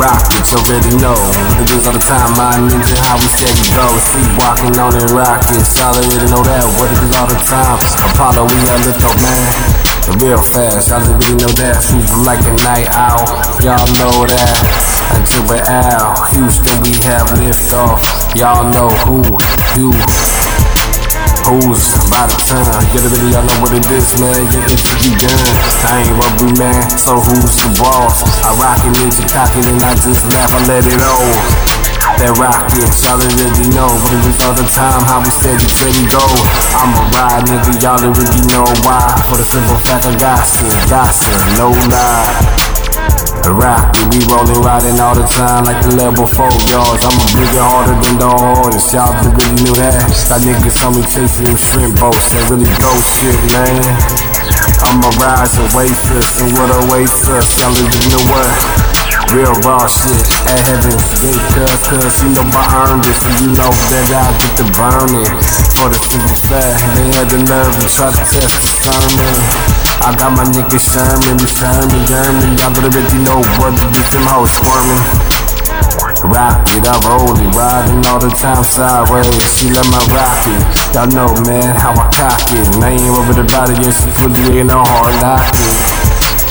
rock it, you already know. Niggas all the time, my nigga, how we steady go. Sleepwalking on it, rockin', solid, you know that. What it is all the time. Apollo, we got lift up, man. Real fast, y'all really know that. Super like a night owl, y'all know that. Until we're out, Houston, we have lift off. Y'all know who, you. Who's by the time? Get it, y'all know what it is, man. Yeah, it's to be done. I ain't rubber man, so who's the boss? I rock it, ninja cocking, and I just laugh, I let it all. That rocket, y'all already know, but it is all the time how we steady steady go. I'm a ride, nigga, y'all already know why. For the simple fact I got some, got some, no lie. Rocky, we rollin' riding all the time like the level four yards. I'm a bigger harder than the hardest. Y'all you knew that. That niggas saw me chasing them shrimp boats. That really dope shit, man. I'm a rise and waitress, and what awaits us. Y'all already know what. Real raw shit at heaven's gate, cuz, cuz you know I earned it, so you know that I get the burning. For the simple fact, they had the nerve to try to test the sermon. I got my niggas Sherman, we Sherman, German. Y'all already know what the bitch them hoes squirming. Rock it, I roll it, riding all the time sideways. She let my rock it. Y'all know, man, how I cock it. Name over the body, yeah, she fully in a hard knocking.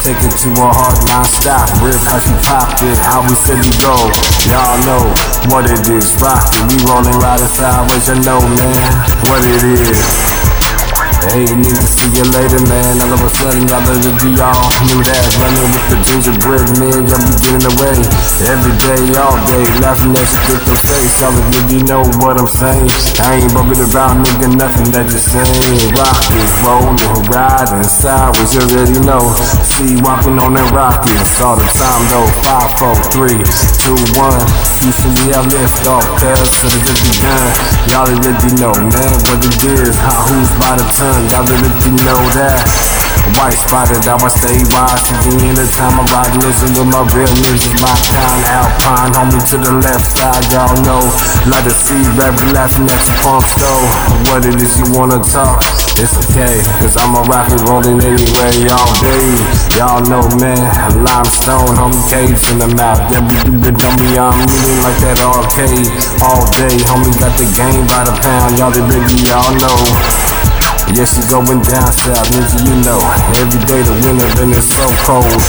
Take it to a hard line, stop, rip how she pop it, how we said we go. Y'all know what it is, rock it. We rolling riding sideways, you know, man, what it is. Hey, need to see you later, man. All of a sudden, y'all let it be all new that. Running with the gingerbread man, y'all be getting away. Every day, all day, laughing at to say. Y'all really know what I'm saying. I ain't bumping around, nigga, nothing that you're saying. Rockets, rolling, riding, sideways, you already know. See, walking on that rockets all the time, though. Five, four, three, two, one. Usually I lift off, cuz, so the be done. Y'all already know, man, what it is, how, who's by the turn sun, y'all really know that. White spotted, I was stay wise. the end of time I ride, listen to my real niggas, my kind Alpine, homie to the left side, y'all know. Like to see rabbit laughing at your pump stove. What it is you wanna talk? It's okay, cause I'm a rocket rolling anyway all day. Y'all know, man, limestone, homie, cage in the mouth. Yeah, we do it, homie, I'm moving like that arcade all day. Homie, got the game by the pound, y'all already y'all know. Yeah, she going down south, nigga, you know. Every day the winter, then it's so cold.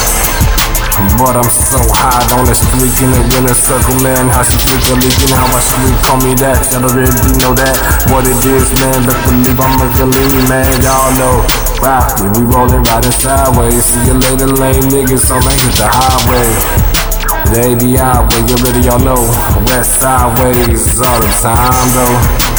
But I'm so hot on the street in the winter circle, man. How she freak a leaking, how I street call me that. I don't really know that. What it is, man. But believe I'm a lean, man. Y'all know. Rocky, we rolling riding sideways. See you later, lame niggas, so I hit the highway. They be out, but you already all know. West sideways all the time, though.